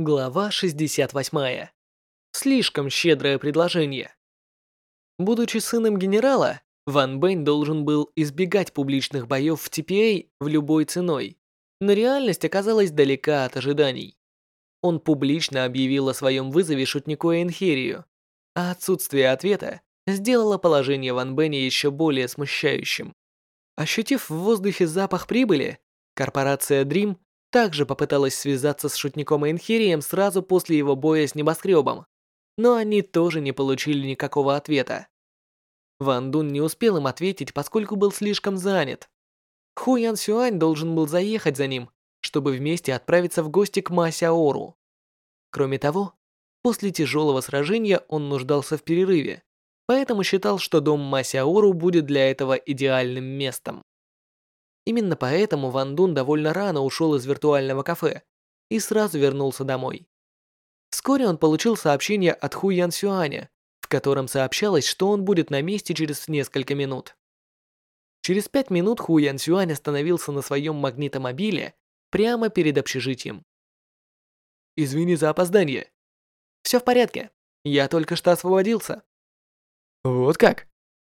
Глава 68. Слишком щедрое предложение. Будучи сыном генерала, Ван Бэнь должен был избегать публичных боев в TPA в любой ценой, но реальность оказалась далека от ожиданий. Он публично объявил о своем вызове шутнику Энхерию, а отсутствие ответа сделало положение Ван Бэня еще более смущающим. Ощутив в воздухе запах прибыли, корпорация Dream также попыталась связаться с шутником Энхирием сразу после его боя с небоскребом, но они тоже не получили никакого ответа. Ван Дун не успел им ответить, поскольку был слишком занят. Ху Ян Сюань должен был заехать за ним, чтобы вместе отправиться в гости к Ма Сяору. Кроме того, после тяжелого сражения он нуждался в перерыве, поэтому считал, что дом Ма Сяору будет для этого идеальным местом. Именно поэтому Ван Дун довольно рано ушел из виртуального кафе и сразу вернулся домой. Вскоре он получил сообщение от Ху Ян Сюаня, в котором сообщалось, что он будет на месте через несколько минут. Через пять минут Ху Ян Сюань остановился на своем магнитомобиле прямо перед общежитием. «Извини за опоздание». «Все в порядке. Я только что освободился». «Вот как?»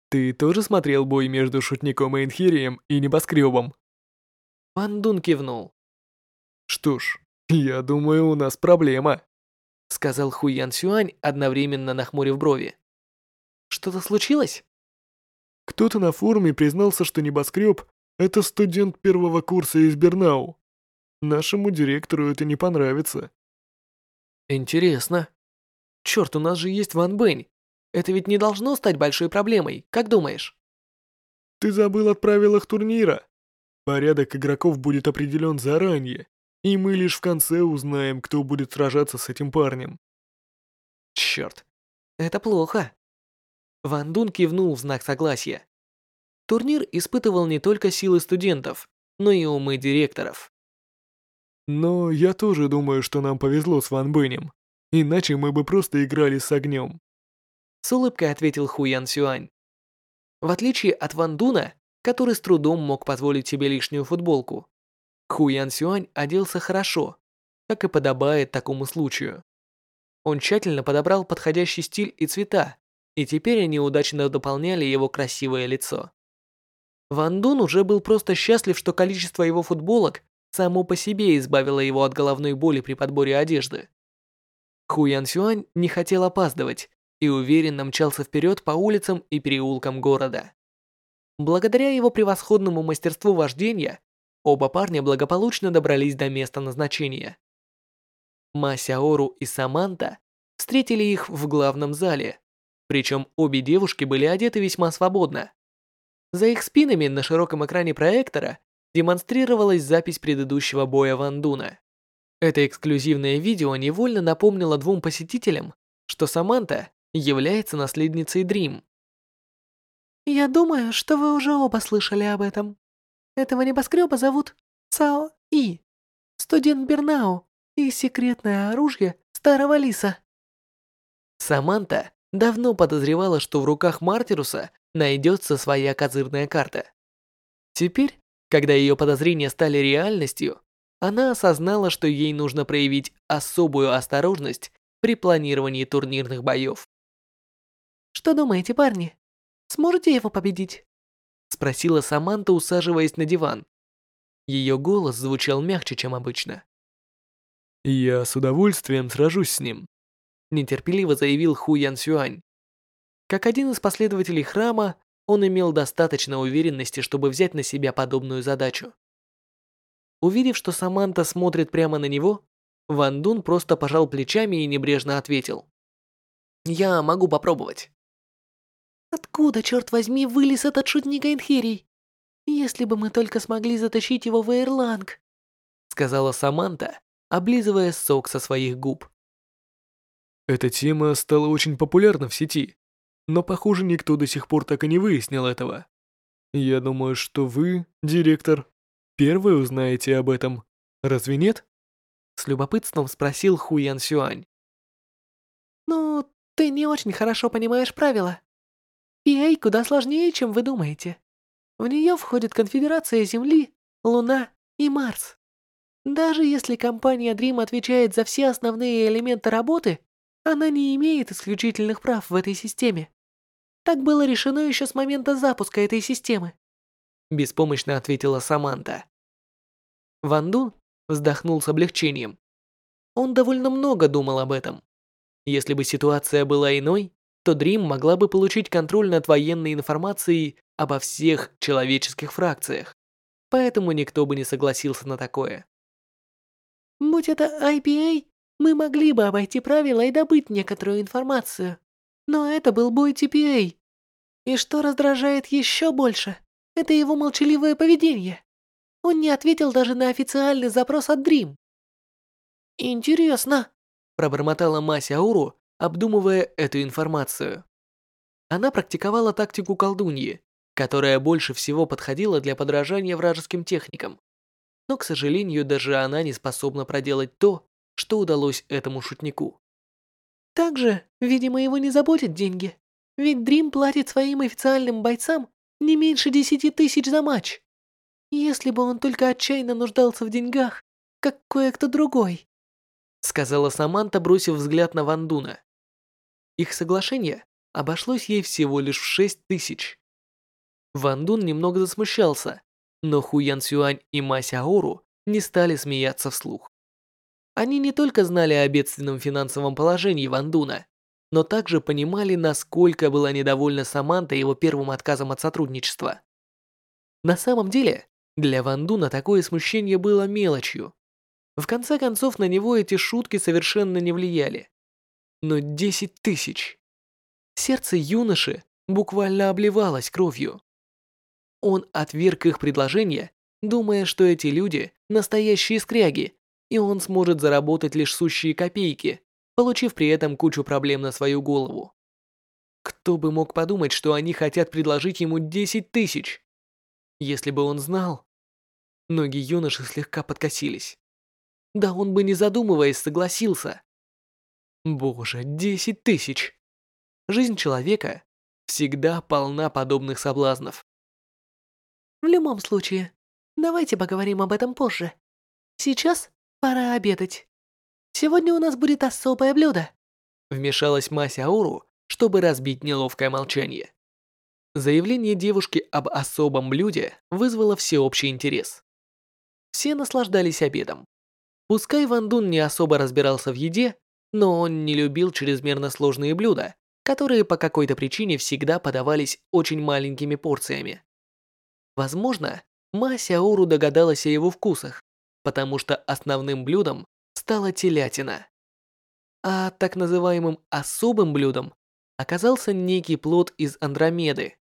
Ты тоже смотрел бой между шутником Эйнхирием и небоскребом? Ван Дун кивнул. Что ж, я думаю, у нас проблема, сказал Хуян Сюань, одновременно нахмурив брови. Что-то случилось? Кто-то на форуме признался, что небоскреб — это студент первого курса из Бернау. Нашему директору это не понравится. Интересно. Черт, у нас же есть Ван Бэнь. Это ведь не должно стать большой проблемой, как думаешь? Ты забыл о правилах турнира. Порядок игроков будет определен заранее, и мы лишь в конце узнаем, кто будет сражаться с этим парнем. Черт, это плохо. Ван Дун кивнул в знак согласия. Турнир испытывал не только силы студентов, но и умы директоров. Но я тоже думаю, что нам повезло с Ван Бэнем. Иначе мы бы просто играли с огнем. С улыбкой ответил Ху Ян Сюань. В отличие от Ван Дуна, который с трудом мог позволить себе лишнюю футболку, Ху Ян Сюань оделся хорошо, как и подобает такому случаю. Он тщательно подобрал подходящий стиль и цвета, и теперь они удачно дополняли его красивое лицо. Ван Дун уже был просто счастлив, что количество его футболок само по себе избавило его от головной боли при подборе одежды. Ху Ян Сюань не хотел опаздывать и уверенно мчался вперед по улицам и переулкам города. Благодаря его превосходному мастерству вождения, оба парня благополучно добрались до места назначения. Масяору и Саманта встретили их в главном зале, причем обе девушки были одеты весьма свободно. За их спинами на широком экране проектора демонстрировалась запись предыдущего боя Вандуна. Это эксклюзивное видео невольно напомнило двум посетителям, что Саманта является наследницей Дрим. Я думаю, что вы уже оба слышали об этом. Этого небоскреба зовут Цао И, студент Бернау и секретное оружие старого лиса. Саманта давно подозревала, что в руках Мартируса найдется своя козырная карта. Теперь, когда ее подозрения стали реальностью, она осознала, что ей нужно проявить особую осторожность при планировании турнирных боев. Что думаете, парни? Сможете его победить? Спросила Саманта, усаживаясь на диван. Ее голос звучал мягче, чем обычно. «Я с удовольствием сражусь с ним», — нетерпеливо заявил Ху Ян Сюань. Как один из последователей храма, он имел достаточно уверенности, чтобы взять на себя подобную задачу. Увидев, что Саманта смотрит прямо на него, Ван Дун просто пожал плечами и небрежно ответил. «Я могу попробовать». Откуда, черт возьми, вылез этот шутник Эйнхирий? Если бы мы только смогли затащить его в Эйрланг, сказала Саманта, облизывая сок со своих губ. Эта тема стала очень популярна в сети, но, похоже, никто до сих пор так и не выяснил этого. Я думаю, что вы, директор, первый узнаете об этом. Разве нет? С любопытством спросил Ху Ян Сюань. Ну, ты не очень хорошо понимаешь правила. PA куда сложнее, чем вы думаете. В нее входит Конфедерация Земли, Луна и Марс. Даже если компания Dream отвечает за все основные элементы работы, она не имеет исключительных прав в этой системе. Так было решено еще с момента запуска этой системы. Беспомощно ответила Саманта. Ван Дун вздохнул с облегчением. Он довольно много думал об этом. Если бы ситуация была иной, то Dream могла бы получить контроль над военной информацией обо всех человеческих фракциях. Поэтому никто бы не согласился на такое. Будь это IPA, мы могли бы обойти правила и добыть некоторую информацию. Но это был бой TPA. И что раздражает еще больше, это его молчаливое поведение. Он не ответил даже на официальный запрос от Dream. «Интересно», – пробормотала Мася Ауру, обдумывая эту информацию. Она практиковала тактику колдуньи, которая больше всего подходила для подражания вражеским техникам. Но, к сожалению, даже она не способна проделать то, что удалось этому шутнику. Также, видимо, его не заботят деньги. Ведь Дрим платит своим официальным бойцам не меньше десяти тысяч за матч. Если бы он только отчаянно нуждался в деньгах, как кое-кто другой, сказала Саманта, бросив взгляд на Вандуна. Их соглашение обошлось ей всего лишь в шесть тысяч. Вандун немного засмущался, но Хуян Сюань и Мася Аору не стали смеяться вслух. Они не только знали о бедственном финансовом положении Вандуна, но также понимали, насколько была недовольна Саманта его первым отказом от сотрудничества. На самом деле, для Вандуна такое смущение было мелочью. В конце концов, на него эти шутки совершенно не влияли. Но 10 тысяч. Сердце юноши буквально обливалось кровью. Он отверг их предложение, думая, что эти люди – настоящие скряги, и он сможет заработать лишь сущие копейки, получив при этом кучу проблем на свою голову. Кто бы мог подумать, что они хотят предложить ему 10 тысяч? Если бы он знал. Ноги юноши слегка подкосились. Да он бы не задумываясь согласился. Боже, 10 тысяч. Жизнь человека всегда полна подобных соблазнов. В любом случае, давайте поговорим об этом позже. Сейчас Пора обедать. Сегодня у нас будет особое блюдо. Вмешалась Мася Ауру, чтобы разбить неловкое молчание. Заявление девушки об особом блюде вызвало всеобщий интерес. Все наслаждались обедом. Пускай Ван Дун не особо разбирался в еде, но он не любил чрезмерно сложные блюда, которые по какой-то причине всегда подавались очень маленькими порциями. Возможно, Мася Ауру догадалась о его вкусах, потому что основным блюдом стала телятина. А так называемым особым блюдом оказался некий плод из Андромеды.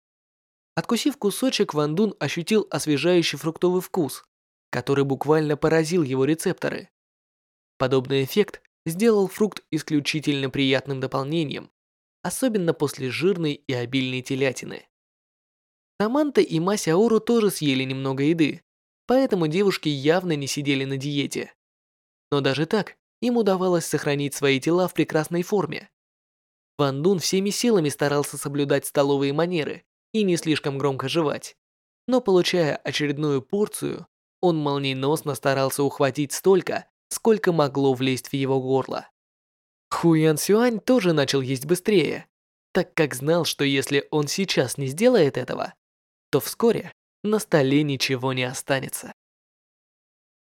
Откусив кусочек, Ван Дун ощутил освежающий фруктовый вкус, который буквально поразил его рецепторы. Подобный эффект сделал фрукт исключительно приятным дополнением, особенно после жирной и обильной телятины. Саманта и Мася Ору тоже съели немного еды, поэтому девушки явно не сидели на диете. Но даже так, им удавалось сохранить свои тела в прекрасной форме. Ван Дун всеми силами старался соблюдать столовые манеры и не слишком громко жевать. Но получая очередную порцию, он молниеносно старался ухватить столько, сколько могло влезть в его горло. Хуян Сюань тоже начал есть быстрее, так как знал, что если он сейчас не сделает этого, то вскоре на столе ничего не останется.